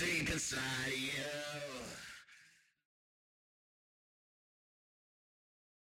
music inside you.